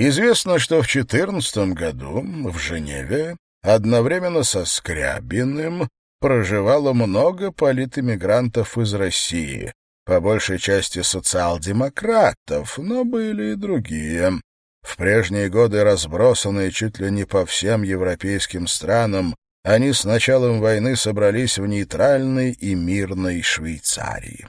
Известно, что в 14 году в Женеве одновременно со Скрябиным проживало много политэмигрантов из России, по большей части социал-демократов, но были и другие. В прежние годы разбросанные чуть ли не по всем европейским странам, они с началом войны собрались в нейтральной и мирной Швейцарии.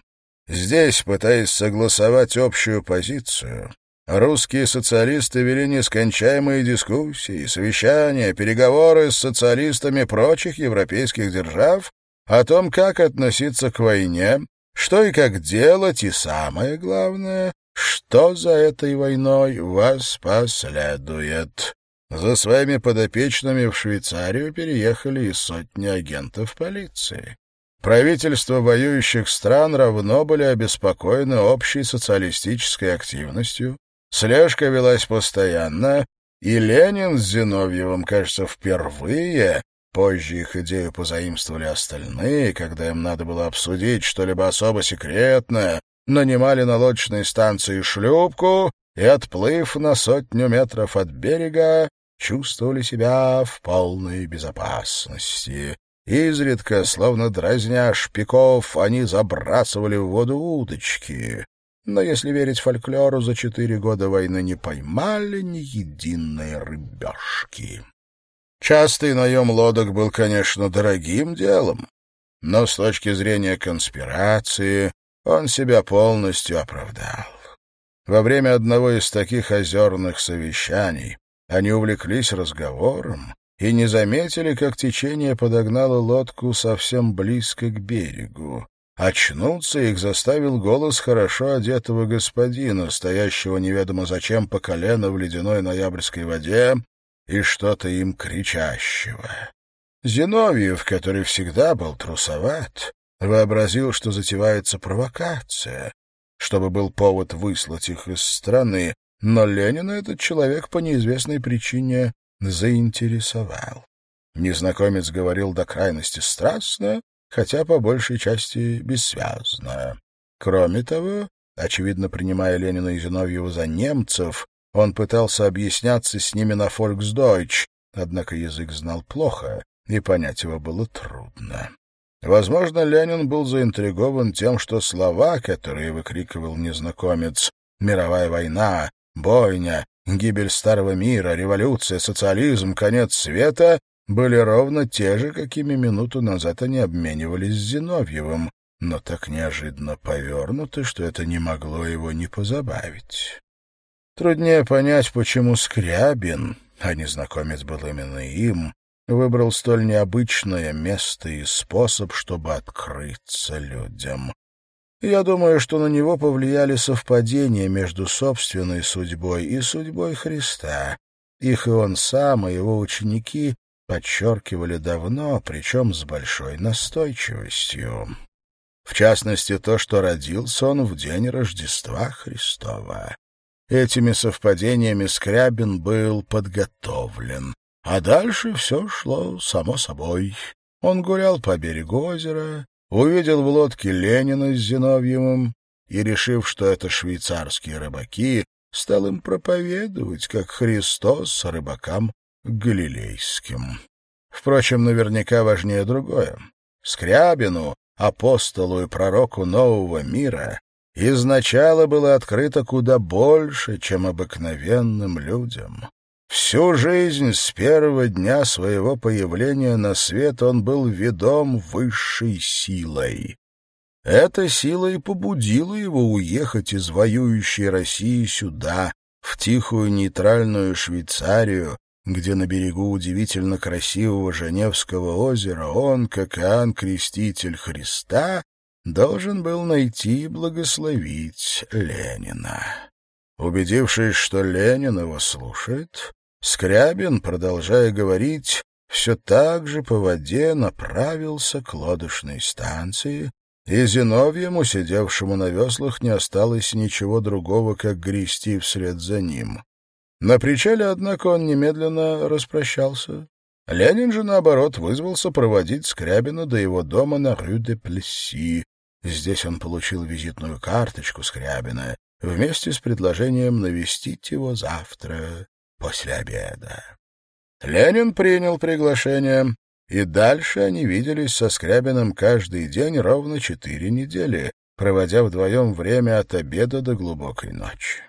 Здесь, пытаясь согласовать общую позицию, русские социалисты вели нескончаемые дискуссии, совещания, переговоры с социалистами прочих европейских держав о том, как относиться к войне, что и как делать, и самое главное, что за этой войной вас последует. За своими подопечными в Швейцарию переехали и сотни агентов полиции. Правительства воюющих стран равно были обеспокоены общей социалистической активностью, слежка велась постоянно, и Ленин с Зиновьевым, кажется, впервые Позже их идею позаимствовали остальные, когда им надо было обсудить что-либо особо секретное, нанимали на лодочной станции шлюпку и, отплыв на сотню метров от берега, чувствовали себя в полной безопасности. Изредка, словно дразня шпиков, они забрасывали в воду удочки. Но, если верить фольклору, за четыре года войны не поймали ни единой рыбешки. Частый наем лодок был, конечно, дорогим делом, но с точки зрения конспирации он себя полностью оправдал. Во время одного из таких озерных совещаний они увлеклись разговором и не заметили, как течение подогнало лодку совсем близко к берегу. Очнуться их заставил голос хорошо одетого господина, стоящего неведомо зачем по колено в ледяной ноябрьской воде и что-то им кричащего. Зиновьев, который всегда был трусоват, вообразил, что затевается провокация, чтобы был повод выслать их из страны, но Ленина этот человек по неизвестной причине заинтересовал. Незнакомец говорил до крайности страстно, хотя по большей части бессвязно. Кроме того, очевидно, принимая Ленина и Зиновьева за немцев, он пытался объясняться с ними на фольксдойч, однако язык знал плохо, и понять его было трудно. Возможно, Ленин был заинтригован тем, что слова, которые выкрикивал незнакомец «мировая война», «бойня», «гибель старого мира», «революция», «социализм», «конец света» были ровно те же, какими минуту назад они обменивались с Зиновьевым, но так неожиданно повернуты, что это не могло его не позабавить. Труднее понять, почему Скрябин, а незнакомец был именно им, выбрал столь необычное место и способ, чтобы открыться людям. Я думаю, что на него повлияли совпадения между собственной судьбой и судьбой Христа. Их и он сам, и его ученики подчеркивали давно, причем с большой настойчивостью. В частности, то, что родился он в день Рождества Христова. Этими совпадениями Скрябин был подготовлен. А дальше все шло само собой. Он гулял по берегу озера, увидел в лодке Ленина с Зиновьевым и, решив, что это швейцарские рыбаки, стал им проповедовать, как Христос рыбакам галилейским. Впрочем, наверняка важнее другое. Скрябину, апостолу и пророку нового мира, изначало было открыто куда больше, чем обыкновенным людям. Всю жизнь с первого дня своего появления на свет он был ведом высшей силой. Эта сила и побудила его уехать из воюющей России сюда, в тихую нейтральную Швейцарию, где на берегу удивительно красивого Женевского озера он, как Иоанн Креститель Христа, должен был найти и благословить Ленина. Убедившись, что Ленин его слушает, Скрябин, продолжая говорить, все так же по воде направился к лодочной станции, и Зиновьему, сидевшему на веслах, не осталось ничего другого, как грести вслед за ним. На причале, однако, он немедленно распрощался. Ленин же, наоборот, вызвался проводить Скрябина до его дома на Рю-де-Плесси, Здесь он получил визитную карточку Скрябина вместе с предложением навестить его завтра после обеда. Ленин принял приглашение, и дальше они виделись со Скрябиным каждый день ровно четыре недели, проводя вдвоем время от обеда до глубокой ночи.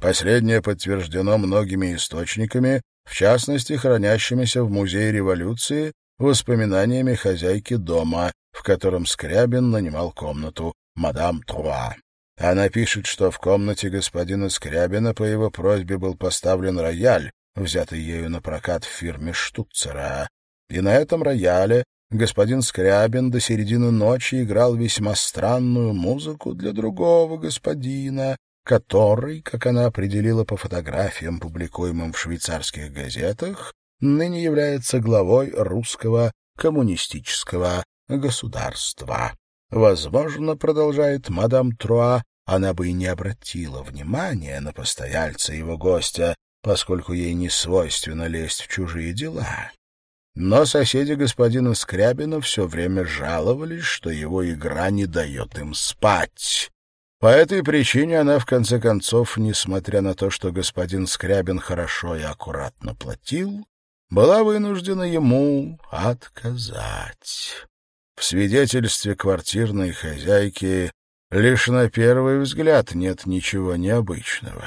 Последнее подтверждено многими источниками, в частности, хранящимися в Музее революции воспоминаниями хозяйки дома, в котором Скрябин нанимал комнату, мадам Труа. Она пишет, что в комнате господина Скрябина по его просьбе был поставлен рояль, взятый ею на прокат в фирме Штуцера. И на этом рояле господин Скрябин до середины ночи играл весьма странную музыку для другого господина, который, как она определила по фотографиям, публикуемым в швейцарских газетах, ныне является главой русского коммунистического государства. Возможно, продолжает мадам Труа, она бы и не обратила внимания на постояльца его гостя, поскольку ей не свойственно лезть в чужие дела. Но соседи господина Скрябина все время жаловались, что его игра не дает им спать. По этой причине она, в конце концов, несмотря на то, что господин Скрябин хорошо и аккуратно платил, была вынуждена ему отказать. В свидетельстве квартирной хозяйки лишь на первый взгляд нет ничего необычного.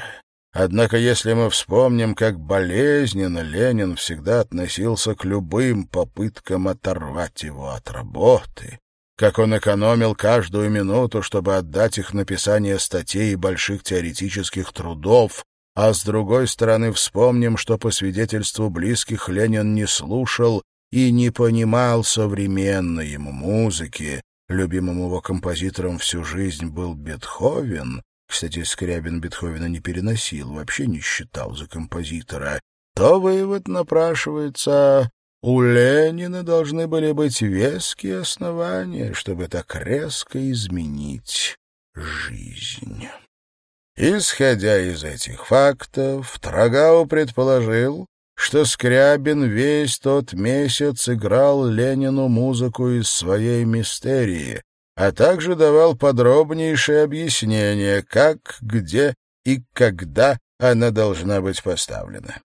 Однако если мы вспомним, как болезненно Ленин всегда относился к любым попыткам оторвать его от работы, как он экономил каждую минуту, чтобы отдать их написание статей и больших теоретических трудов, а с другой стороны вспомним, что по свидетельству близких Ленин не слушал и не понимал современной ему музыки. Любимым его композитором всю жизнь был Бетховен. Кстати, Скрябин Бетховена не переносил, вообще не считал за композитора. То вывод напрашивается, у Ленина должны были быть веские основания, чтобы так резко изменить жизнь. Исходя из этих фактов, Трагау предположил, что Скрябин весь тот месяц играл Ленину музыку из своей мистерии, а также давал подробнейшее объяснение, как, где и когда она должна быть поставлена.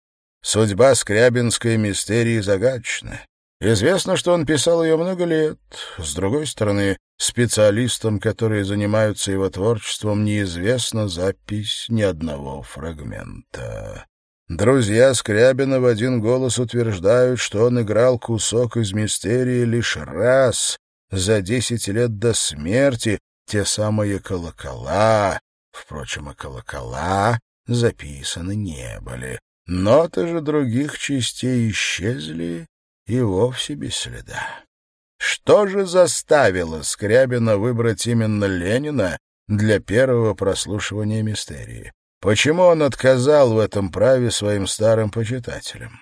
Судьба Скрябинской мистерии загадочна. Известно, что он писал ее много лет. С другой стороны, Специалистам, которые занимаются его творчеством, неизвестна запись ни одного фрагмента. Друзья Скрябина в один голос утверждают, что он играл кусок из мистерии лишь раз за десять лет до смерти, те самые колокола. Впрочем, и колокола записаны не были. Ноты же других частей исчезли и вовсе без следа. Что же заставило Скрябина выбрать именно Ленина для первого прослушивания мистерии? Почему он отказал в этом праве своим старым почитателям?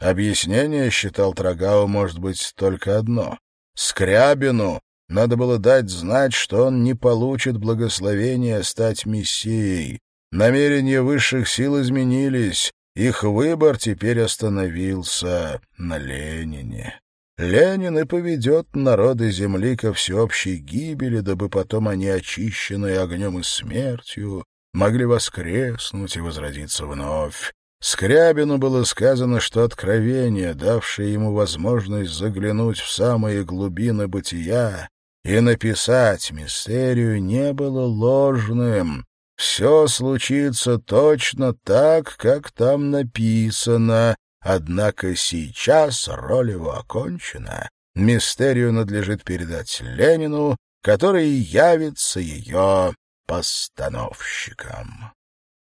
Объяснение, считал Трагау, может быть только одно. Скрябину надо было дать знать, что он не получит благословения стать мессией. Намерения высших сил изменились, их выбор теперь остановился на Ленине. Ленин и поведет народы земли ко всеобщей гибели, дабы потом они, очищенные огнем и смертью, могли воскреснуть и возродиться вновь. Скрябину было сказано, что откровение, давшее ему возможность заглянуть в самые глубины бытия и написать мистерию, не было ложным. Все случится точно так, как там написано, Однако сейчас роль его окончена. Мистерию надлежит передать Ленину, который явится ее постановщиком.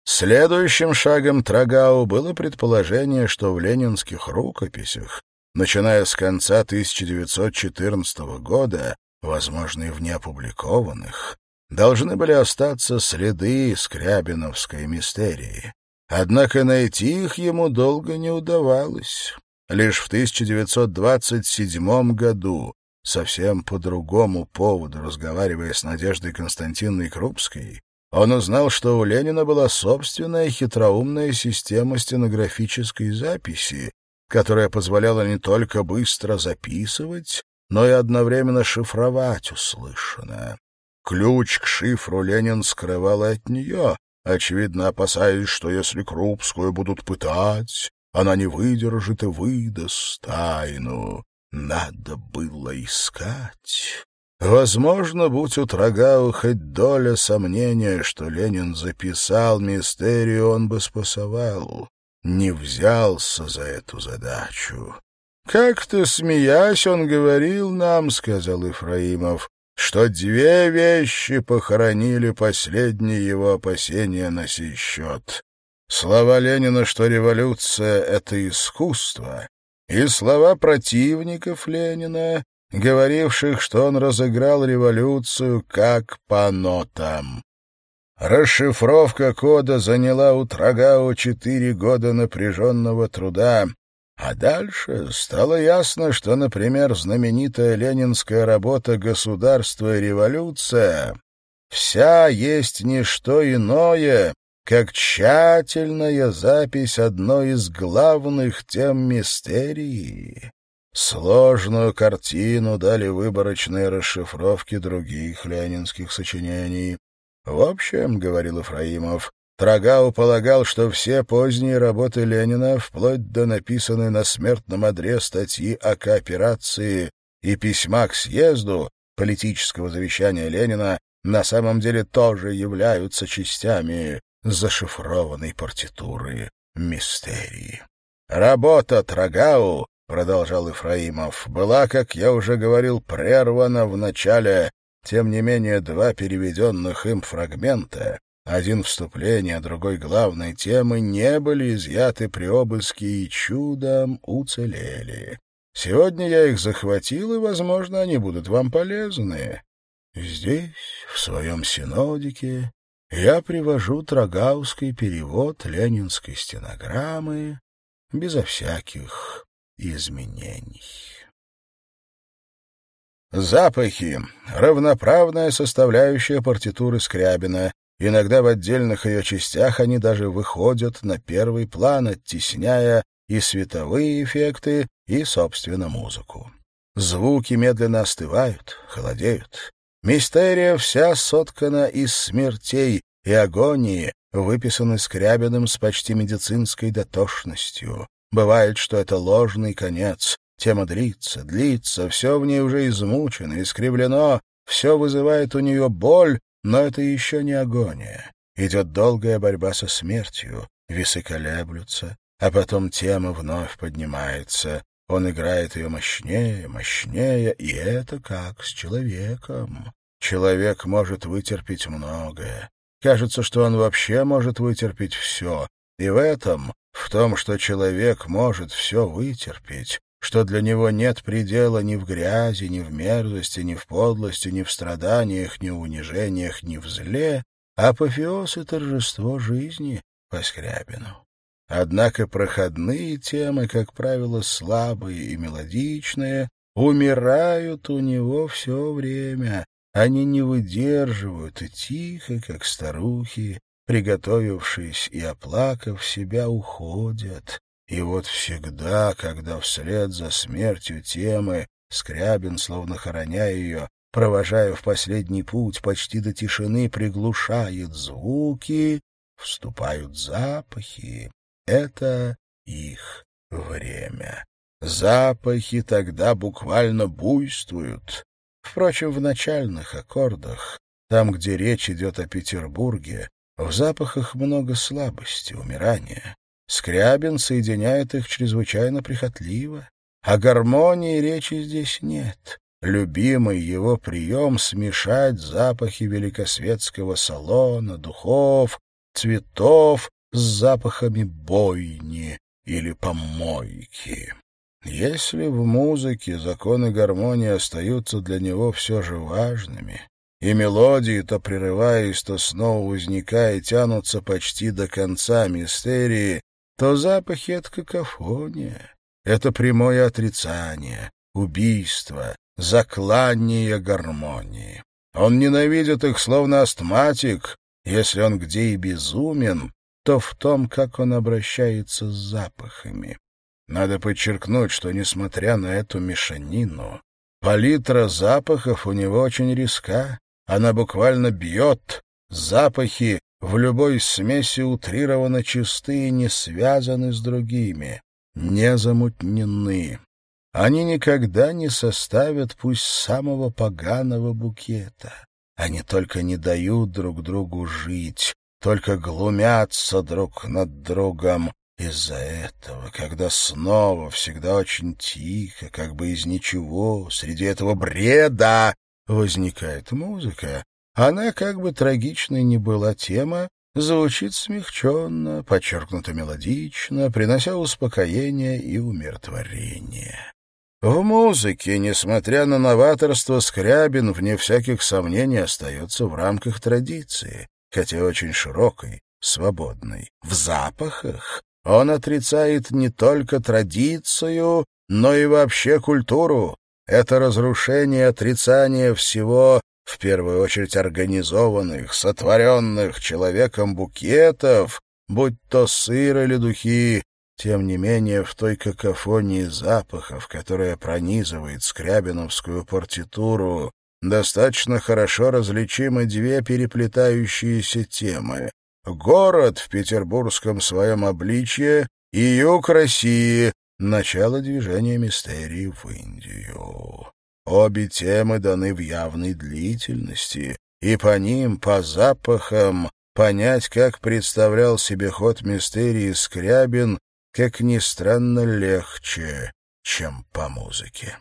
Следующим шагом Трагау было предположение, что в ленинских рукописях, начиная с конца 1914 года, возможно, и в неопубликованных, должны были остаться следы Скрябиновской мистерии. Однако найти их ему долго не удавалось. Лишь в 1927 году, совсем по другому поводу, разговаривая с Надеждой Константиновной Крупской, он узнал, что у Ленина была собственная хитроумная система стенографической записи, которая позволяла не только быстро записывать, но и одновременно шифровать услышанное. Ключ к шифру Ленин скрывал от нее, очевидно опасаясь, что если Крупскую будут пытать, она не выдержит и выдаст тайну. Надо было искать. Возможно, будь у Трагау хоть доля сомнения, что Ленин записал мистерию, он бы спасовал. Не взялся за эту задачу. «Как-то смеясь, он говорил нам, — сказал Ифраимов, — что две вещи похоронили последние его опасения на сей счет. Слова Ленина, что революция — это искусство, и слова противников Ленина, говоривших, что он разыграл революцию как по нотам. Расшифровка кода заняла у Трагау четыре года напряженного труда, а дальше стало ясно, что, например, знаменитая ленинская работа «Государство и революция» вся есть не что иное, как тщательная запись одной из главных тем мистерии. Сложную картину дали выборочные расшифровки других ленинских сочинений. В общем, — говорил Ифраимов, — Трагау полагал, что все поздние работы Ленина, вплоть до написанной на смертном одре статьи о кооперации и письма к съезду политического завещания Ленина, на самом деле тоже являются частями зашифрованной партитуры мистерии. Работа Трагау — продолжал Ифраимов, — была, как я уже говорил, прервана в начале. Тем не менее, два переведенных им фрагмента, один вступление, другой главной темы, не были изъяты при обыске и чудом уцелели. Сегодня я их захватил, и, возможно, они будут вам полезны. Здесь, в своем синодике, я привожу Трагауский перевод ленинской стенограммы безо всяких изменений. Запахи — равноправная составляющая партитуры Скрябина. Иногда в отдельных ее частях они даже выходят на первый план, оттесняя и световые эффекты, и, собственно, музыку. Звуки медленно остывают, холодеют. Мистерия вся соткана из смертей и агонии, выписаны Скрябиным с почти медицинской дотошностью. Бывает, что это ложный конец. Тема длится, длится, все в ней уже измучено, искривлено, все вызывает у нее боль, но это еще не агония. Идет долгая борьба со смертью, весы колеблются, а потом тема вновь поднимается. Он играет ее мощнее, мощнее, и это как с человеком. Человек может вытерпеть многое. Кажется, что он вообще может вытерпеть все. И в этом в том, что человек может все вытерпеть, что для него нет предела ни в грязи, ни в мерзости, ни в подлости, ни в страданиях, ни в унижениях, ни в зле, апофеоз и торжество жизни по Скрябину. Однако проходные темы, как правило, слабые и мелодичные, умирают у него все время. Они не выдерживают и тихо, как старухи, приготовившись и оплакав себя, уходят. И вот всегда, когда вслед за смертью темы Скрябин, словно хороня ее, провожая в последний путь, почти до тишины приглушает звуки, вступают запахи. Это их время. Запахи тогда буквально буйствуют. Впрочем, в начальных аккордах, там, где речь идет о Петербурге, в запахах много слабости, умирания. Скрябин соединяет их чрезвычайно прихотливо. О гармонии речи здесь нет. Любимый его прием — смешать запахи великосветского салона, духов, цветов с запахами бойни или помойки. Если в музыке законы гармонии остаются для него все же важными, и мелодии, то прерываясь, то снова возникая, тянутся почти до конца мистерии, то запахи — это какофония, это прямое отрицание, убийство, заклание гармонии. Он ненавидит их, словно астматик, если он где и безумен, то в том, как он обращается с запахами. Надо подчеркнуть, что, несмотря на эту мешанину, палитра запахов у него очень риска, она буквально бьет. Запахи в любой смеси утрировано чисты и не связаны с другими, не замутнены. Они никогда не составят пусть самого поганого букета. Они только не дают друг другу жить, только глумятся друг над другом. Из-за этого, когда снова всегда очень тихо, как бы из ничего, среди этого бреда возникает музыка, она, как бы трагичной ни была тема, звучит смягченно, подчеркнуто мелодично, принося успокоение и умиротворение. В музыке, несмотря на новаторство, Скрябин, вне всяких сомнений, остается в рамках традиции, хотя очень широкой, свободной. В запахах он отрицает не только традицию, но и вообще культуру. Это разрушение отрицание всего, в первую очередь организованных, сотворенных человеком букетов, будь то сыр или духи, тем не менее, в той какофонии запахов, которая пронизывает скрябиновскую партитуру, достаточно хорошо различимы две переплетающиеся темы. Город в петербургском своем обличье и юг России, начало движения мистерии в Индию. Обе темы даны в явной длительности, и по ним, по запахам, понять, как представлял себе ход мистерии Скрябин, как ни странно, легче, чем по музыке.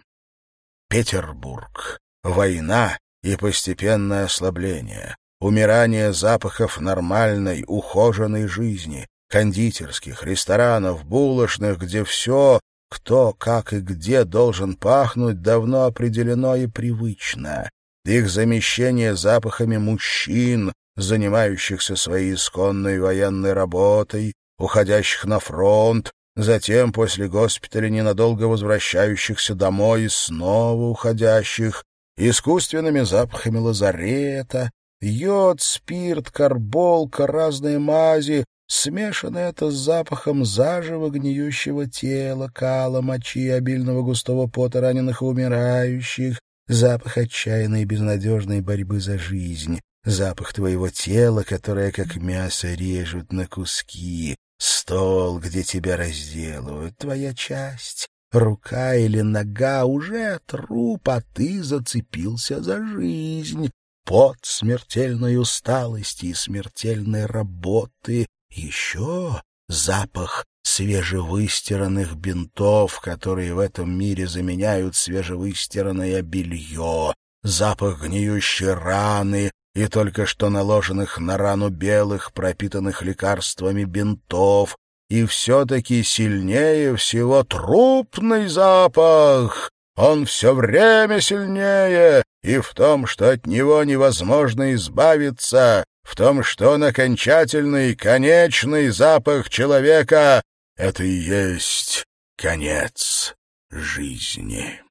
Петербург. Война и постепенное ослабление. Умирание запахов нормальной, ухоженной жизни. Кондитерских, ресторанов, булочных, где все, кто, как и где должен пахнуть, давно определено и привычно. Их замещение запахами мужчин, занимающихся своей исконной военной работой, уходящих на фронт, затем после госпиталя ненадолго возвращающихся домой и снова уходящих, искусственными запахами лазарета, йод, спирт, карболка, разные мази, смешано это с запахом заживо гниющего тела, кала, мочи, обильного густого пота раненых и умирающих, запах отчаянной и безнадежной борьбы за жизнь, запах твоего тела, которое, как мясо, режут на куски, Стол, где тебя разделывают, твоя часть. Рука или нога уже труп, а ты зацепился за жизнь. Под смертельной усталости и смертельной работы. Еще запах свежевыстиранных бинтов, которые в этом мире заменяют свежевыстиранное белье, запах гниющей раны, и только что наложенных на рану белых, пропитанных лекарствами бинтов, и все-таки сильнее всего трупный запах. Он все время сильнее, и в том, что от него невозможно избавиться, в том, что он окончательный, конечный запах человека — это и есть конец жизни.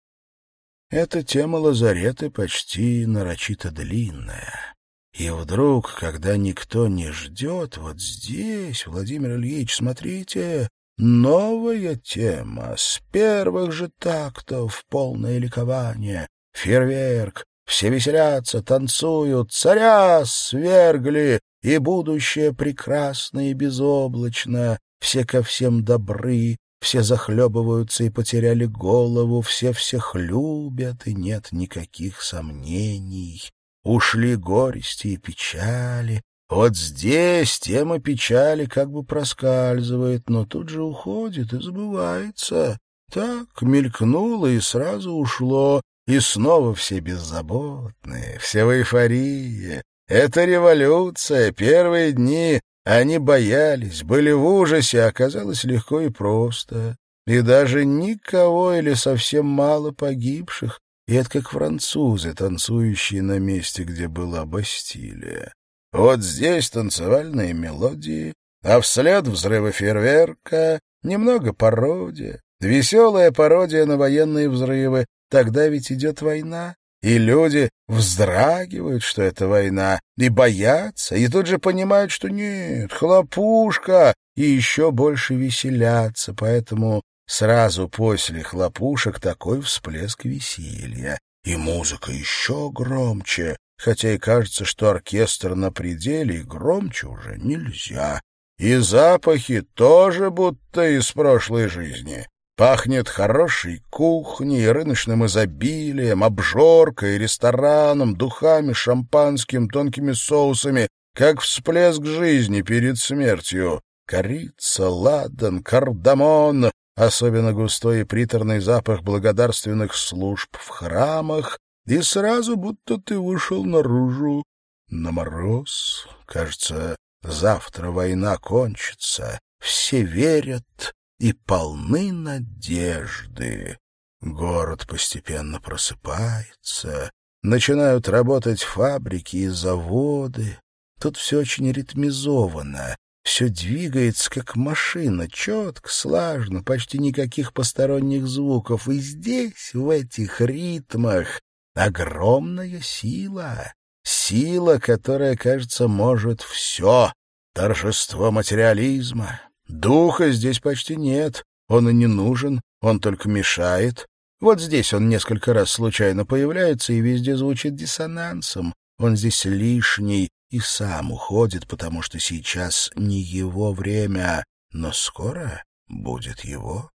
Эта тема лазареты почти нарочито длинная. И вдруг, когда никто не ждет, вот здесь, Владимир Ильич, смотрите, новая тема, с первых же тактов, полное ликование, фейерверк, все веселятся, танцуют, царя свергли, и будущее прекрасно и безоблачно, все ко всем добры, все захлебываются и потеряли голову, все всех любят, и нет никаких сомнений. Ушли горести и печали. Вот здесь тема печали как бы проскальзывает, но тут же уходит и забывается. Так мелькнуло и сразу ушло, и снова все беззаботные, все в эйфории. Это революция, первые дни. Они боялись, были в ужасе, оказалось легко и просто. И даже никого или совсем мало погибших, и это как французы, танцующие на месте, где была Бастилия. Вот здесь танцевальные мелодии, а вслед взрывы фейерверка, немного пародия, веселая пародия на военные взрывы. Тогда ведь идет война, и люди вздрагивают, что это война, и боятся, и тут же понимают, что нет, хлопушка, и еще больше веселятся, поэтому Сразу после хлопушек такой всплеск веселья, и музыка еще громче, хотя и кажется, что оркестр на пределе, и громче уже нельзя. И запахи тоже будто из прошлой жизни. Пахнет хорошей кухней, рыночным изобилием, обжоркой, рестораном, духами, шампанским, тонкими соусами, как всплеск жизни перед смертью. Корица, ладан, кардамон, особенно густой и приторный запах благодарственных служб в храмах, и сразу будто ты вышел наружу на мороз. Кажется, завтра война кончится, все верят и полны надежды. Город постепенно просыпается, начинают работать фабрики и заводы. Тут все очень ритмизовано, все двигается, как машина, четко, слажно, почти никаких посторонних звуков. И здесь, в этих ритмах, огромная сила. Сила, которая, кажется, может все. Торжество материализма. Духа здесь почти нет. Он и не нужен, он только мешает. Вот здесь он несколько раз случайно появляется и везде звучит диссонансом. Он здесь лишний, и сам уходит, потому что сейчас не его время, но скоро будет его.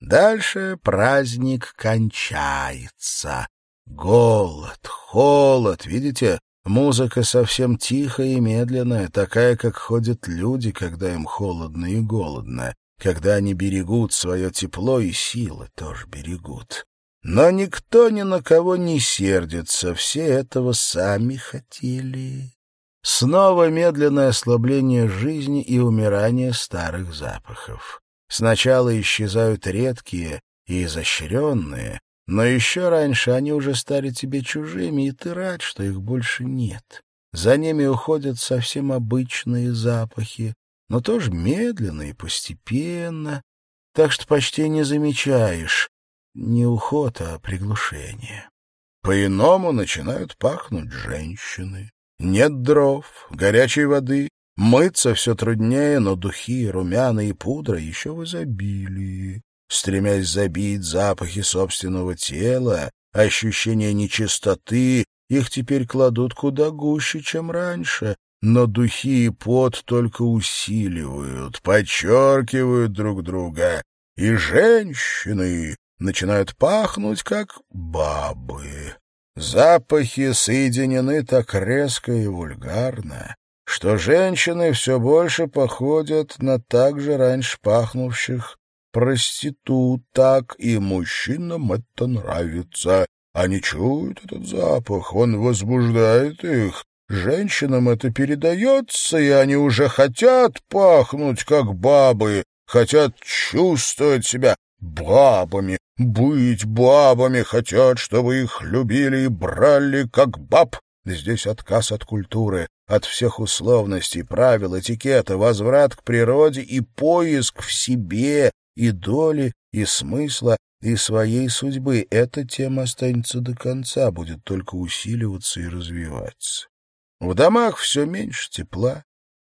Дальше праздник кончается. Голод, холод, видите? Музыка совсем тихая и медленная, такая, как ходят люди, когда им холодно и голодно, когда они берегут свое тепло и силы тоже берегут. Но никто ни на кого не сердится, все этого сами хотели. Снова медленное ослабление жизни и умирание старых запахов. Сначала исчезают редкие и изощренные, но еще раньше они уже стали тебе чужими, и ты рад, что их больше нет. За ними уходят совсем обычные запахи, но тоже медленно и постепенно, так что почти не замечаешь не уход, а приглушение. По-иному начинают пахнуть женщины. Нет дров, горячей воды, мыться все труднее, но духи, румяна и пудра еще в изобилии. Стремясь забить запахи собственного тела, ощущение нечистоты, их теперь кладут куда гуще, чем раньше, но духи и пот только усиливают, подчеркивают друг друга, и женщины начинают пахнуть, как бабы. Запахи соединены так резко и вульгарно, что женщины все больше походят на так же раньше пахнувших проституток, и мужчинам это нравится. Они чуют этот запах, он возбуждает их. Женщинам это передается, и они уже хотят пахнуть, как бабы, хотят чувствовать себя бабами, быть бабами, хотят, чтобы их любили и брали как баб. Здесь отказ от культуры, от всех условностей, правил, этикета, возврат к природе и поиск в себе и доли, и смысла, и своей судьбы. Эта тема останется до конца, будет только усиливаться и развиваться. В домах все меньше тепла.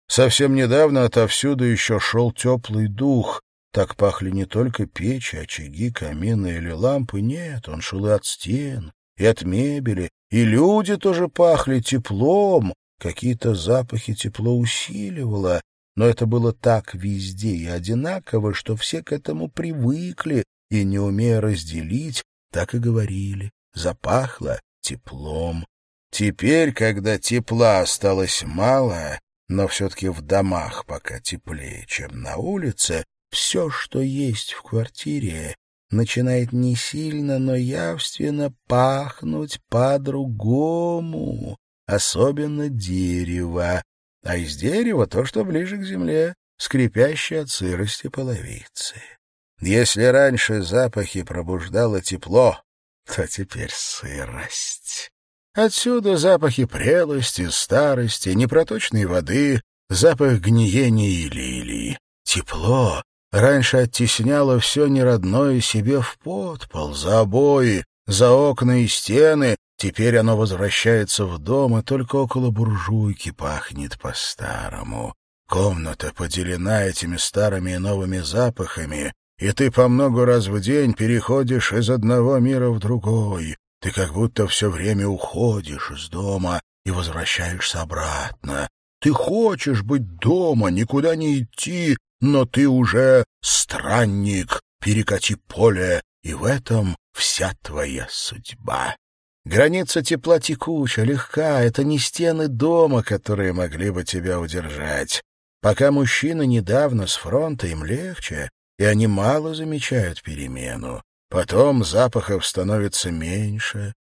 Совсем недавно отовсюду еще шел теплый дух, так пахли не только печи, очаги, камины или лампы. Нет, он шел и от стен, и от мебели, и люди тоже пахли теплом. Какие-то запахи тепло усиливало, но это было так везде и одинаково, что все к этому привыкли и, не умея разделить, так и говорили. Запахло теплом. Теперь, когда тепла осталось мало, но все-таки в домах пока теплее, чем на улице, все, что есть в квартире, начинает не сильно, но явственно пахнуть по-другому, особенно дерево, а из дерева то, что ближе к земле, скрипящее от сырости половицы. Если раньше запахи пробуждало тепло, то теперь сырость. Отсюда запахи прелости, старости, непроточной воды, запах гниения и лилии. Тепло раньше оттесняло все неродное себе в подпол, за обои, за окна и стены, теперь оно возвращается в дом, и только около буржуйки пахнет по-старому. Комната поделена этими старыми и новыми запахами, и ты по много раз в день переходишь из одного мира в другой. Ты как будто все время уходишь из дома, и возвращаешься обратно. Ты хочешь быть дома, никуда не идти, но ты уже странник, перекати поле, и в этом вся твоя судьба. Граница тепла текуча, легка, это не стены дома, которые могли бы тебя удержать. Пока мужчины недавно с фронта, им легче, и они мало замечают перемену. Потом запахов становится меньше.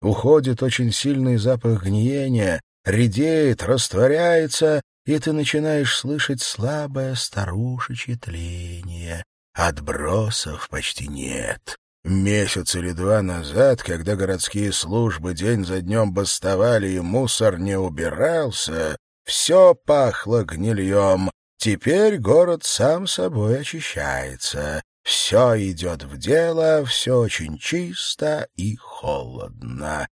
Уходит очень сильный запах гниения, редеет, растворяется, и ты начинаешь слышать слабое старушечье тление. Отбросов почти нет. Месяц или два назад, когда городские службы день за днем бастовали и мусор не убирался, все пахло гнильем. Теперь город сам собой очищается. Все идет в дело, все очень чисто и холодно.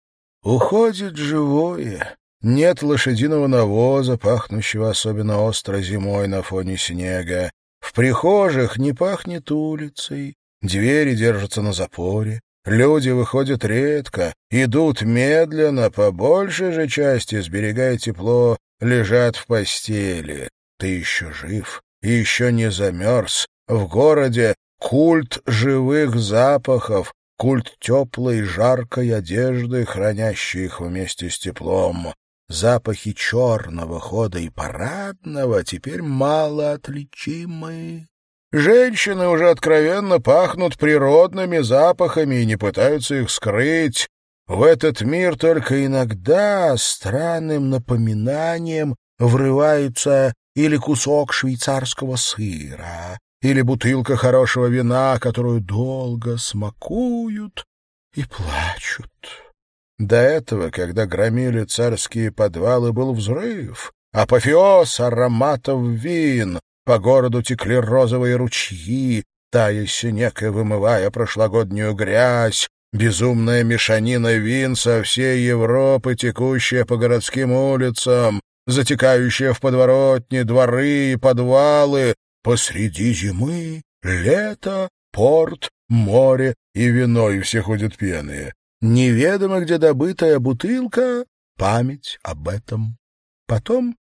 Уходит живое. Нет лошадиного навоза, пахнущего особенно остро зимой на фоне снега. В прихожих не пахнет улицей, двери держатся на запоре, люди выходят редко, идут медленно, по большей же части, сберегая тепло, лежат в постели. Ты еще жив, еще не замерз. В городе культ живых запахов, культ теплой, жаркой одежды, хранящей их вместе с теплом. Запахи черного хода и парадного теперь мало отличимы. Женщины уже откровенно пахнут природными запахами и не пытаются их скрыть. В этот мир только иногда странным напоминанием врывается или кусок швейцарского сыра, или бутылка хорошего вина, которую долго смакуют и плачут. До этого, когда громили царские подвалы, был взрыв, апофеоз ароматов вин, по городу текли розовые ручьи, тая снег и вымывая прошлогоднюю грязь, безумная мешанина вин со всей Европы, текущая по городским улицам, затекающая в подворотни, дворы и подвалы, посреди зимы, лето, порт, море и вино, и все ходят пьяные. Неведомо, где добытая бутылка, память об этом. Потом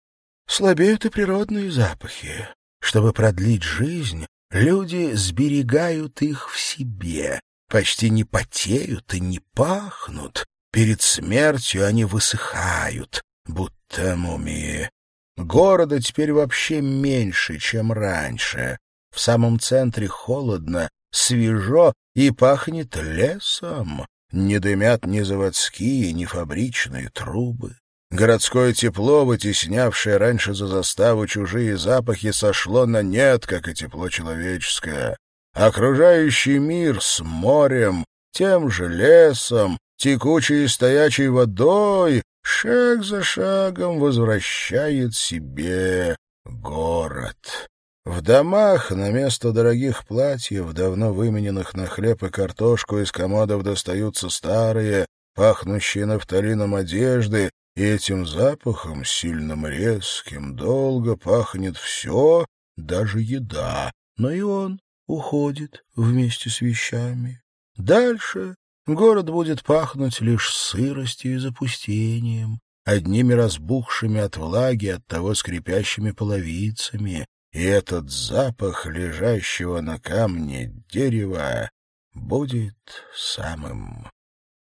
слабеют и природные запахи. Чтобы продлить жизнь, люди сберегают их в себе, почти не потеют и не пахнут. Перед смертью они высыхают, будто мумии. Города теперь вообще меньше, чем раньше. В самом центре холодно, свежо и пахнет лесом. Не дымят ни заводские, ни фабричные трубы. Городское тепло, вытеснявшее раньше за заставу чужие запахи, сошло на нет, как и тепло человеческое. Окружающий мир с морем, тем же лесом, текучей и стоячей водой, шаг за шагом возвращает себе город. В домах на место дорогих платьев, давно вымененных на хлеб и картошку, из комодов достаются старые, пахнущие нафталином одежды, этим запахом, сильным резким, долго пахнет все, даже еда, но и он уходит вместе с вещами. Дальше город будет пахнуть лишь сыростью и запустением, одними разбухшими от влаги, от того скрипящими половицами, и этот запах лежащего на камне дерева будет самым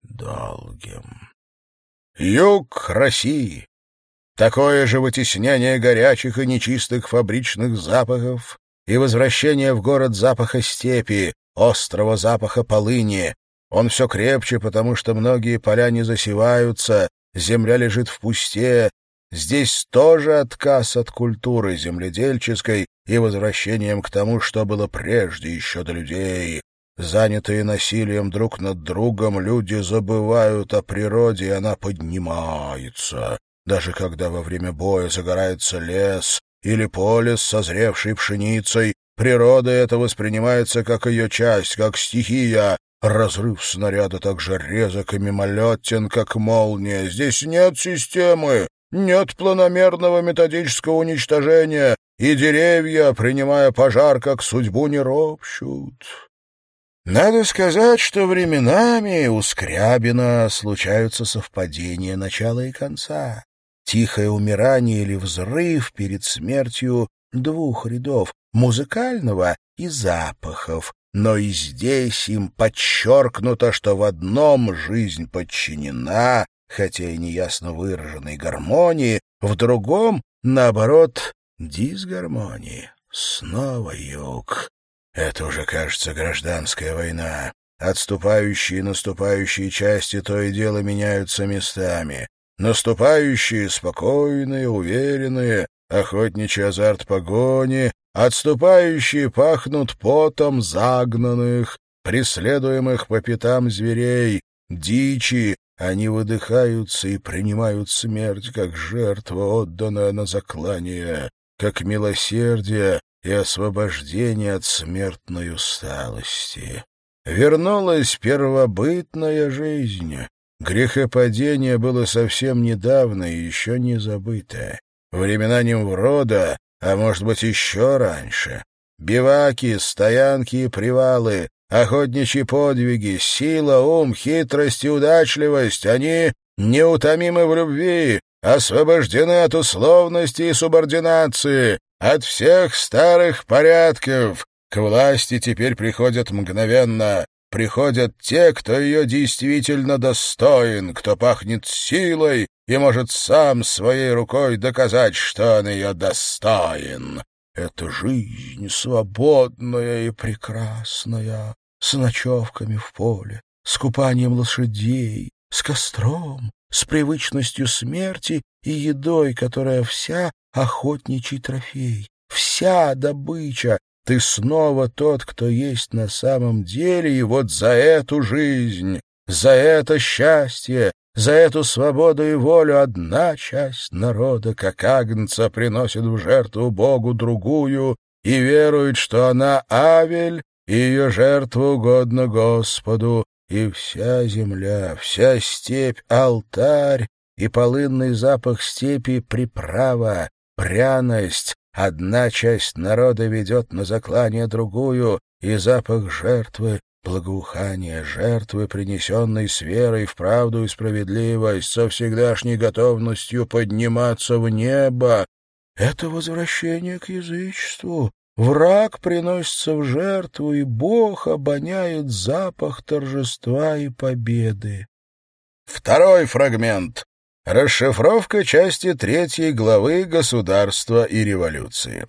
долгим. Юг России. Такое же вытеснение горячих и нечистых фабричных запахов и возвращение в город запаха степи, острого запаха полыни. Он все крепче, потому что многие поля не засеваются, земля лежит в пусте, Здесь тоже отказ от культуры земледельческой и возвращением к тому, что было прежде еще до людей. Занятые насилием друг над другом, люди забывают о природе, и она поднимается. Даже когда во время боя загорается лес или поле с созревшей пшеницей, природа это воспринимается как ее часть, как стихия. Разрыв снаряда так же резок и мимолетен, как молния. Здесь нет системы, нет планомерного методического уничтожения, и деревья, принимая пожар, как судьбу не ропщут. Надо сказать, что временами у Скрябина случаются совпадения начала и конца. Тихое умирание или взрыв перед смертью двух рядов — музыкального и запахов. Но и здесь им подчеркнуто, что в одном жизнь подчинена, хотя и неясно выраженной гармонии, в другом, наоборот, дисгармонии. Снова юг. Это уже, кажется, гражданская война. Отступающие и наступающие части то и дело меняются местами. Наступающие спокойные, уверенные, охотничий азарт погони, отступающие пахнут потом загнанных, преследуемых по пятам зверей, дичи, они выдыхаются и принимают смерть, как жертва, отданная на заклание, как милосердие, и освобождение от смертной усталости. Вернулась первобытная жизнь. Грехопадение было совсем недавно и еще не забыто. Времена Немврода, а может быть еще раньше. Биваки, стоянки и привалы, охотничьи подвиги, сила, ум, хитрость и удачливость — они неутомимы в любви, освобождены от условности и субординации, от всех старых порядков. К власти теперь приходят мгновенно. Приходят те, кто ее действительно достоин, кто пахнет силой и может сам своей рукой доказать, что он ее достоин. Это жизнь свободная и прекрасная, с ночевками в поле, с купанием лошадей, с костром, с привычностью смерти и едой, которая вся охотничий трофей, вся добыча. Ты снова тот, кто есть на самом деле, и вот за эту жизнь, за это счастье, за эту свободу и волю одна часть народа, как агнца, приносит в жертву Богу другую и верует, что она Авель, и ее жертва угодна Господу, и вся земля, вся степь — алтарь, и полынный запах степи — приправа, пряность. Одна часть народа ведет на заклание другую, и запах жертвы, благоухание жертвы, принесенной с верой в правду и справедливость, со всегдашней готовностью подниматься в небо. Это возвращение к язычеству. Враг приносится в жертву, и Бог обоняет запах торжества и победы. Второй фрагмент. Расшифровка части третьей главы «Государства и революции».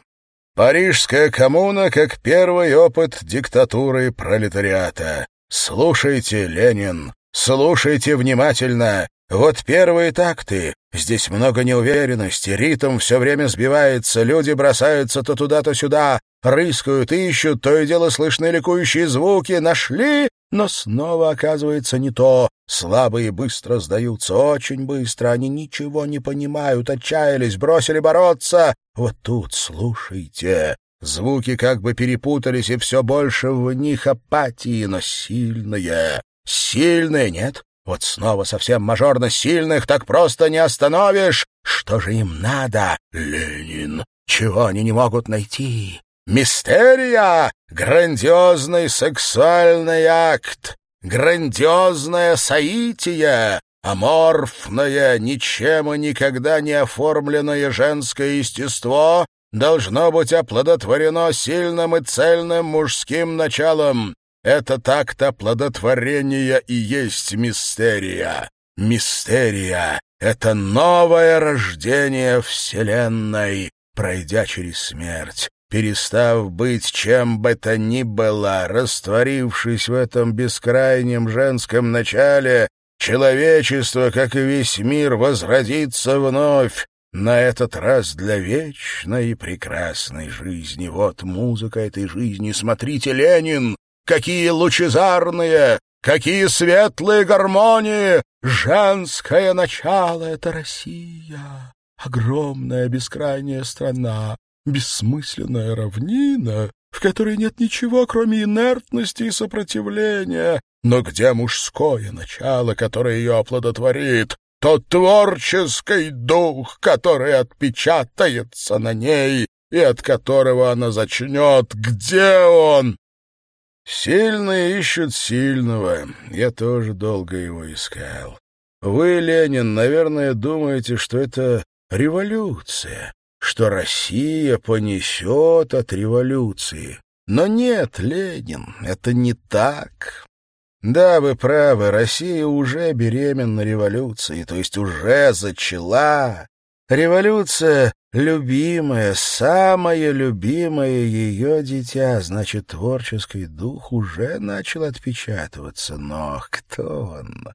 Парижская коммуна как первый опыт диктатуры пролетариата. Слушайте, Ленин, слушайте внимательно. Вот первые такты. Здесь много неуверенности, ритм все время сбивается, люди бросаются то туда, то сюда, рыскают, ищут, то и дело слышны ликующие звуки. Нашли, но снова оказывается не то. Слабые быстро сдаются, очень быстро. Они ничего не понимают, отчаялись, бросили бороться. Вот тут, слушайте, звуки как бы перепутались, и все больше в них апатии, но сильные. Сильные, нет? Вот снова совсем мажорно сильных так просто не остановишь. Что же им надо, Ленин? Чего они не могут найти? Мистерия — грандиозный сексуальный акт, грандиозное соитие, аморфное, ничем и никогда не оформленное женское естество должно быть оплодотворено сильным и цельным мужским началом. Это так-то плодотворение и есть мистерия. Мистерия — это новое рождение Вселенной, пройдя через смерть перестав быть чем бы то ни было, растворившись в этом бескрайнем женском начале, человечество, как и весь мир, возродится вновь, на этот раз для вечной и прекрасной жизни. Вот музыка этой жизни. Смотрите, Ленин, какие лучезарные, какие светлые гармонии! Женское начало — это Россия, огромная бескрайняя страна, бессмысленная равнина, в которой нет ничего, кроме инертности и сопротивления. Но где мужское начало, которое ее оплодотворит? Тот творческий дух, который отпечатается на ней и от которого она зачнет. Где он? Сильные ищут сильного. Я тоже долго его искал. Вы, Ленин, наверное, думаете, что это революция, что Россия понесет от революции. Но нет, Ленин, это не так. Да, вы правы, Россия уже беременна революцией, то есть уже зачала. Революция — любимая, самое любимое ее дитя, значит, творческий дух уже начал отпечатываться. Но кто он?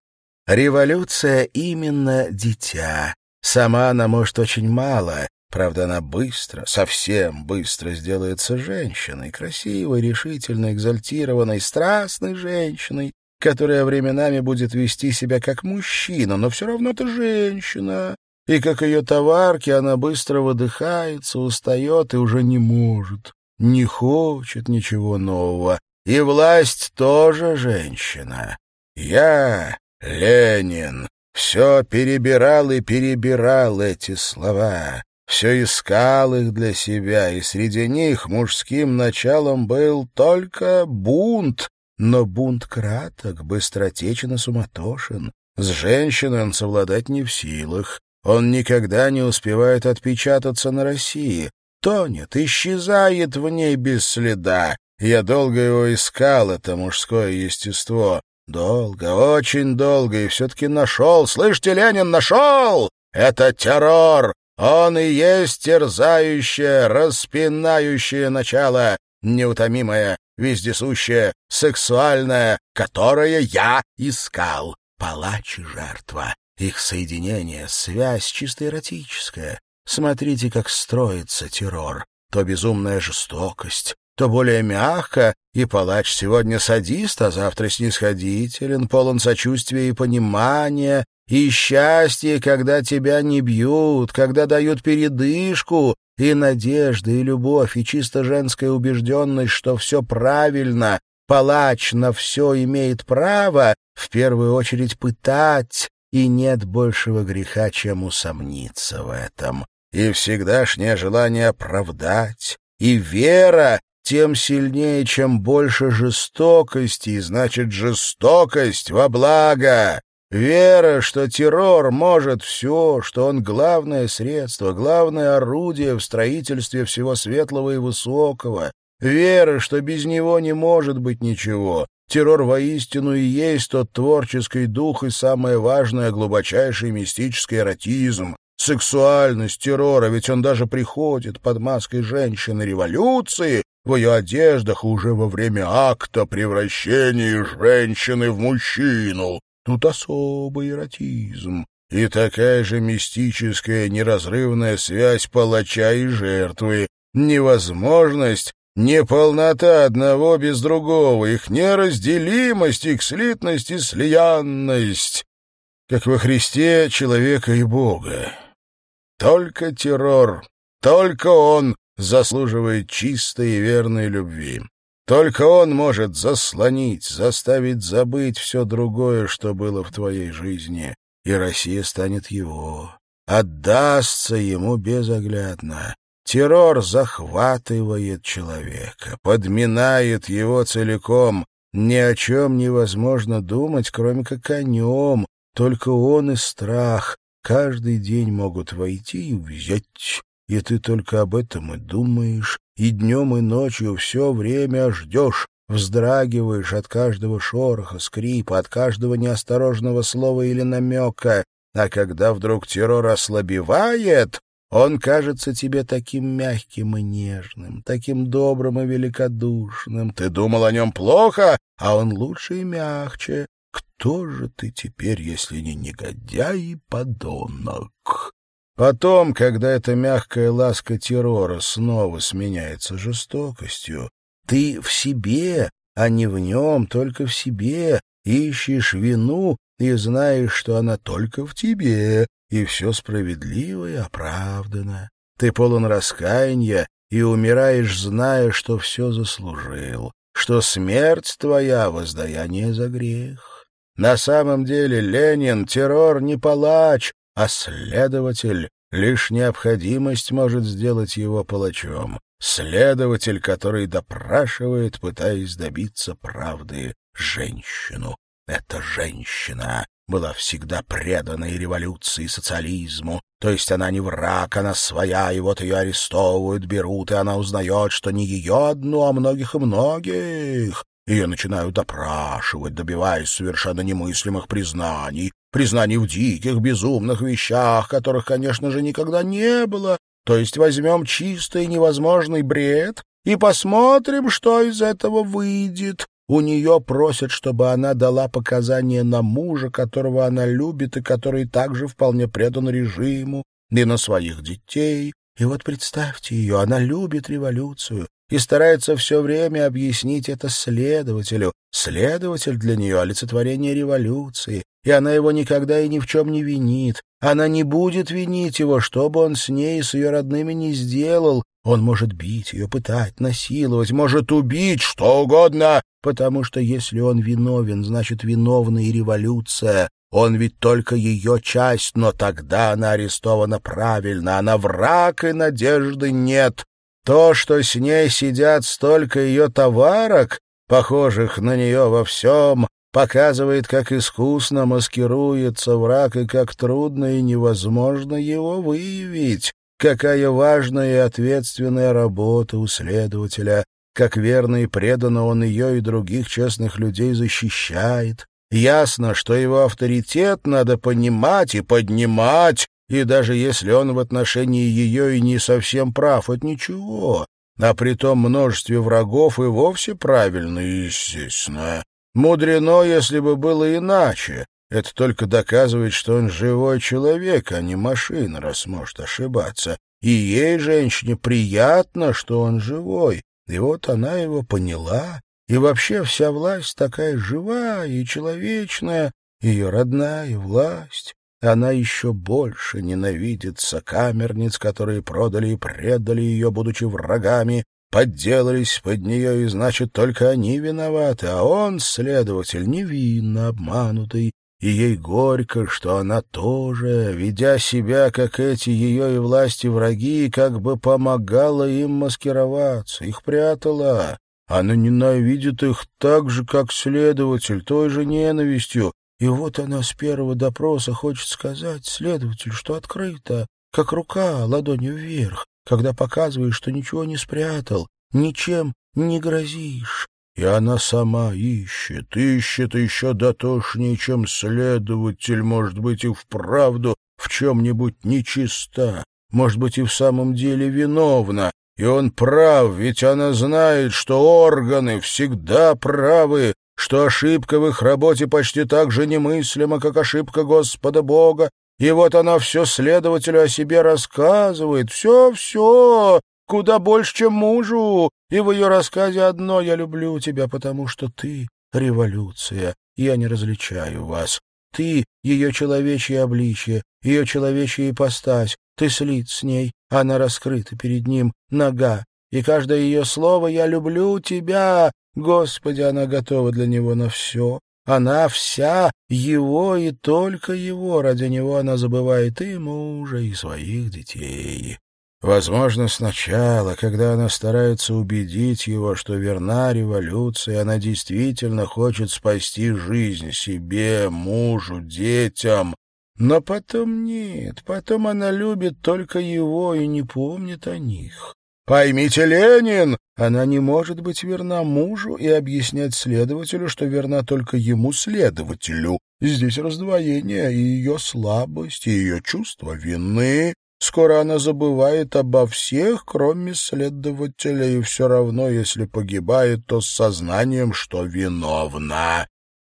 Революция именно дитя. Сама она может очень мало, правда, она быстро, совсем быстро сделается женщиной, красивой, решительной, экзальтированной, страстной женщиной, которая временами будет вести себя как мужчина, но все равно это женщина, и как ее товарки она быстро выдыхается, устает и уже не может, не хочет ничего нового. И власть тоже женщина. Я, Ленин, все перебирал и перебирал эти слова, все искал их для себя, и среди них мужским началом был только бунт, но бунт краток, быстротечен и суматошен. С женщиной он совладать не в силах, он никогда не успевает отпечататься на России. Тонет, исчезает в ней без следа. Я долго его искал, это мужское естество. Долго, очень долго, и все-таки нашел. Слышите, Ленин, нашел! Это террор! Он и есть терзающее, распинающее начало, неутомимое, вездесущее, сексуальное, которое я искал. Палач и жертва. Их соединение, связь чисто эротическая. Смотрите, как строится террор. То безумная жестокость, то более мягко, и палач сегодня садист, а завтра снисходителен, полон сочувствия и понимания, и счастья, когда тебя не бьют, когда дают передышку, и надежда, и любовь, и чисто женская убежденность, что все правильно, палач на все имеет право, в первую очередь пытать, и нет большего греха, чем усомниться в этом. И всегдашнее желание оправдать, и вера тем сильнее, чем больше жестокости, и значит жестокость во благо. Вера, что террор может все, что он главное средство, главное орудие в строительстве всего светлого и высокого. Вера, что без него не может быть ничего, Террор воистину и есть тот творческий дух и самое важное, глубочайший мистический эротизм. Сексуальность террора, ведь он даже приходит под маской женщины революции, в ее одеждах уже во время акта превращения женщины в мужчину. Тут особый эротизм и такая же мистическая неразрывная связь палача и жертвы, невозможность Неполнота одного без другого, их неразделимость, их слитность и слиянность, как во Христе человека и Бога. Только террор, только он заслуживает чистой и верной любви. Только он может заслонить, заставить забыть все другое, что было в твоей жизни, и Россия станет его, отдастся ему безоглядно. Террор захватывает человека, подминает его целиком. Ни о чем невозможно думать, кроме как о нем. Только он и страх каждый день могут войти и взять. И ты только об этом и думаешь, и днем, и ночью все время ждешь, вздрагиваешь от каждого шороха, скрипа, от каждого неосторожного слова или намека. А когда вдруг террор ослабевает, он кажется тебе таким мягким и нежным, таким добрым и великодушным. Ты думал о нем плохо, а он лучше и мягче. Кто же ты теперь, если не негодяй и подонок? Потом, когда эта мягкая ласка террора снова сменяется жестокостью, ты в себе, а не в нем, только в себе, ищешь вину и знаешь, что она только в тебе, и все справедливо и оправдано. Ты полон раскаяния и умираешь, зная, что все заслужил, что смерть твоя — воздаяние за грех. На самом деле Ленин — террор не палач, а следователь. Лишь необходимость может сделать его палачом. следователь, который допрашивает, пытаясь добиться правды, женщину. Эта женщина была всегда преданной революции и социализму, то есть она не враг, она своя, и вот ее арестовывают, берут, и она узнает, что не ее одну, а многих и многих. Ее начинают допрашивать, добиваясь совершенно немыслимых признаний, признаний в диких, безумных вещах, которых, конечно же, никогда не было. То есть возьмем чистый невозможный бред и посмотрим, что из этого выйдет. У нее просят, чтобы она дала показания на мужа, которого она любит и который также вполне предан режиму, и на своих детей. И вот представьте ее, она любит революцию и старается все время объяснить это следователю. Следователь для нее — олицетворение революции, и она его никогда и ни в чем не винит. Она не будет винить его, что бы он с ней и с ее родными не сделал. Он может бить ее, пытать, насиловать, может убить, что угодно, потому что если он виновен, значит, виновна и революция. Он ведь только ее часть, но тогда она арестована правильно, она враг, и надежды нет. То, что с ней сидят столько ее товарок, похожих на нее во всем, показывает, как искусно маскируется враг и как трудно и невозможно его выявить, какая важная и ответственная работа у следователя, как верно и преданно он ее и других честных людей защищает. Ясно, что его авторитет надо понимать и поднимать, и даже если он в отношении ее и не совсем прав, от ничего, а при том множестве врагов и вовсе правильно, естественно. Мудрено, если бы было иначе. Это только доказывает, что он живой человек, а не машина, раз может ошибаться. И ей, женщине, приятно, что он живой. И вот она его поняла. И вообще вся власть такая живая и человечная, ее родная власть. Она еще больше ненавидит сокамерниц, которые продали и предали ее, будучи врагами, подделались под нее, и значит, только они виноваты, а он, следователь, невинно обманутый, и ей горько, что она тоже, ведя себя, как эти ее и власти враги, как бы помогала им маскироваться, их прятала. Она ненавидит их так же, как следователь, той же ненавистью. И вот она с первого допроса хочет сказать следователю, что открыто, как рука ладонью вверх, когда показываешь, что ничего не спрятал, ничем не грозишь. И она сама ищет, ищет еще дотошнее, чем следователь, может быть, и вправду в чем-нибудь нечиста, может быть, и в самом деле виновна. И он прав, ведь она знает, что органы всегда правы, что ошибка в их работе почти так же немыслима, как ошибка Господа Бога, и вот она все следователю о себе рассказывает, все-все, куда больше, чем мужу, и в ее рассказе одно «Я люблю тебя, потому что ты — революция, я не различаю вас». Ты — ее человечье обличие, ее человечья ипостась, ты слит с ней, она раскрыта перед ним, нога, и каждое ее слово «Я люблю тебя», Господи, она готова для него на все, она вся его и только его. Ради него она забывает и мужа, и своих детей. Возможно, сначала, когда она старается убедить его, что верна революция, она действительно хочет спасти жизнь себе, мужу, детям. Но потом нет, потом она любит только его и не помнит о них. Поймите, Ленин, она не может быть верна мужу и объяснять следователю, что верна только ему, следователю. Здесь раздвоение и ее слабость, и ее чувство вины. Скоро она забывает обо всех, кроме следователя, и все равно, если погибает, то с сознанием, что виновна.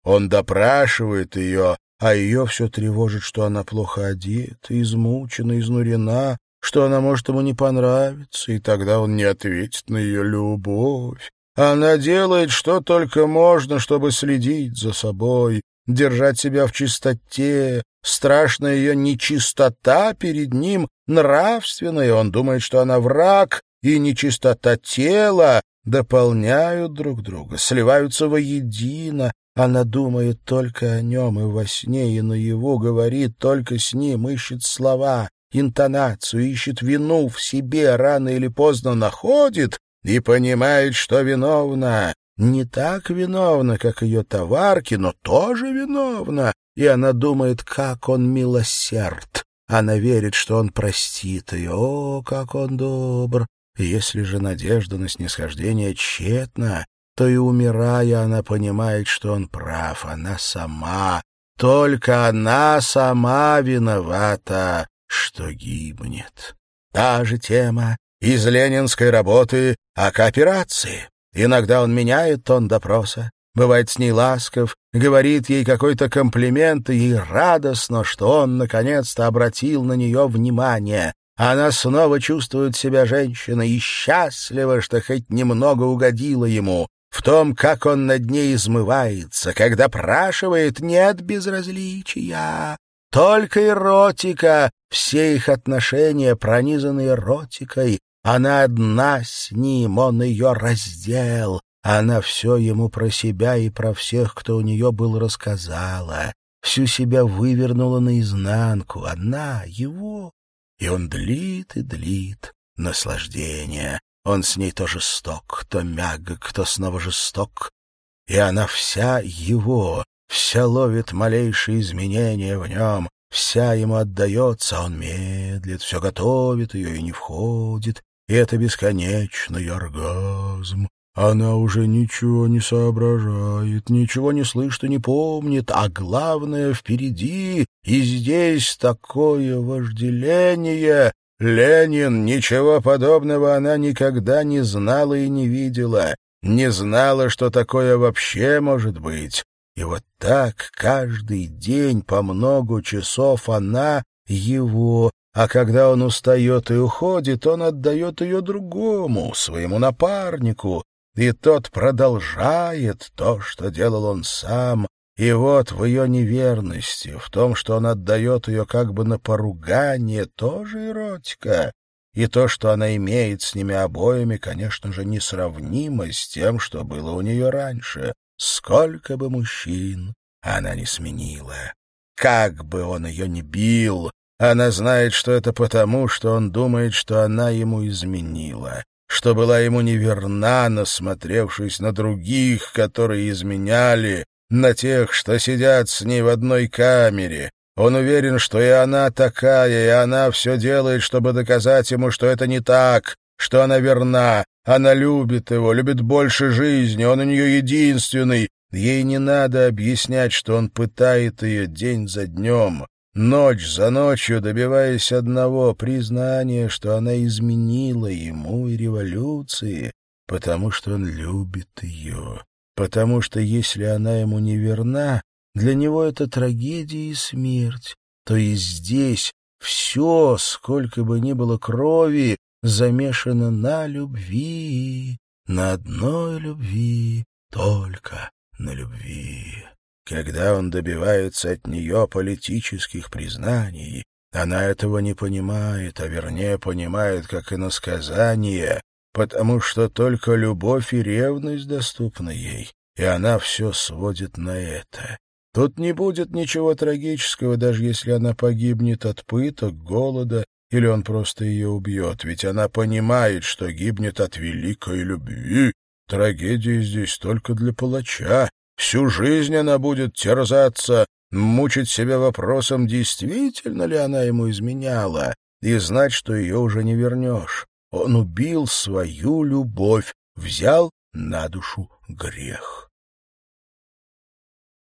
Он допрашивает ее, а ее все тревожит, что она плохо одета, измучена, изнурена, что она может ему не понравиться, и тогда он не ответит на ее любовь. Она делает, что только можно, чтобы следить за собой, держать себя в чистоте. Страшная ее нечистота перед ним, нравственная, он думает, что она враг, и нечистота тела дополняют друг друга, сливаются воедино. Она думает только о нем и во сне, и наяву говорит только с ним, ищет слова, интонацию, ищет вину в себе, рано или поздно находит и понимает, что виновна. Не так виновна, как ее товарки, но тоже виновна. И она думает, как он милосерд. Она верит, что он простит ее. О, как он добр! Если же надежда на снисхождение тщетна, то и умирая она понимает, что он прав. Она сама, только она сама виновата, что гибнет. Та же тема из ленинской работы о кооперации. Иногда он меняет тон допроса, бывает с ней ласков, говорит ей какой-то комплимент, и ей радостно, что он наконец-то обратил на нее внимание. Она снова чувствует себя женщиной и счастлива, что хоть немного угодила ему. В том, как он над ней измывается, когда спрашивает, нет безразличия. Только эротика, все их отношения пронизаны эротикой. Она одна с ним, он ее раздел. Она все ему про себя и про всех, кто у нее был, рассказала. Всю себя вывернула наизнанку. Она его и он длит и длит наслаждение. Он с ней то жесток, то мягок, то снова жесток. И она вся его, вся ловит малейшие изменения в нем, вся ему отдается, он медлит, все готовит ее и не входит, и это бесконечный оргазм. Она уже ничего не соображает, ничего не слышит и не помнит, а главное впереди, и здесь такое вожделение. Ленин, ничего подобного она никогда не знала и не видела, не знала, что такое вообще может быть. И вот так каждый день по много часов она его, а когда он устает и уходит, он отдает ее другому, своему напарнику, и тот продолжает то, что делал он сам, и вот в ее неверности, в том, что он отдает ее как бы на поругание, тоже эротика. И то, что она имеет с ними обоими, конечно же, несравнимо с тем, что было у нее раньше. Сколько бы мужчин она не сменила. Как бы он ее ни бил, она знает, что это потому, что он думает, что она ему изменила что была ему неверна, насмотревшись на других, которые изменяли, на тех, что сидят с ней в одной камере. Он уверен, что и она такая, и она все делает, чтобы доказать ему, что это не так, что она верна, она любит его, любит больше жизни, он у нее единственный. Ей не надо объяснять, что он пытает ее день за днем, ночь за ночью добиваясь одного признания, что она изменила ему и революции, потому что он любит ее, потому что если она ему не верна, для него это трагедия и смерть, то и здесь все, сколько бы ни было крови, замешано на любви, на одной любви, только на любви. Когда он добивается от нее политических признаний, она этого не понимает, а вернее понимает как иносказание, потому что только любовь и ревность доступны ей, и она все сводит на это. Тут не будет ничего трагического, даже если она погибнет от пыток, голода, или он просто ее убьет, ведь она понимает, что гибнет от великой любви. Трагедия здесь только для палача, Всю жизнь она будет терзаться, мучить себя вопросом, действительно ли она ему изменяла, и знать, что ее уже не вернешь. Он убил свою любовь, взял на душу грех.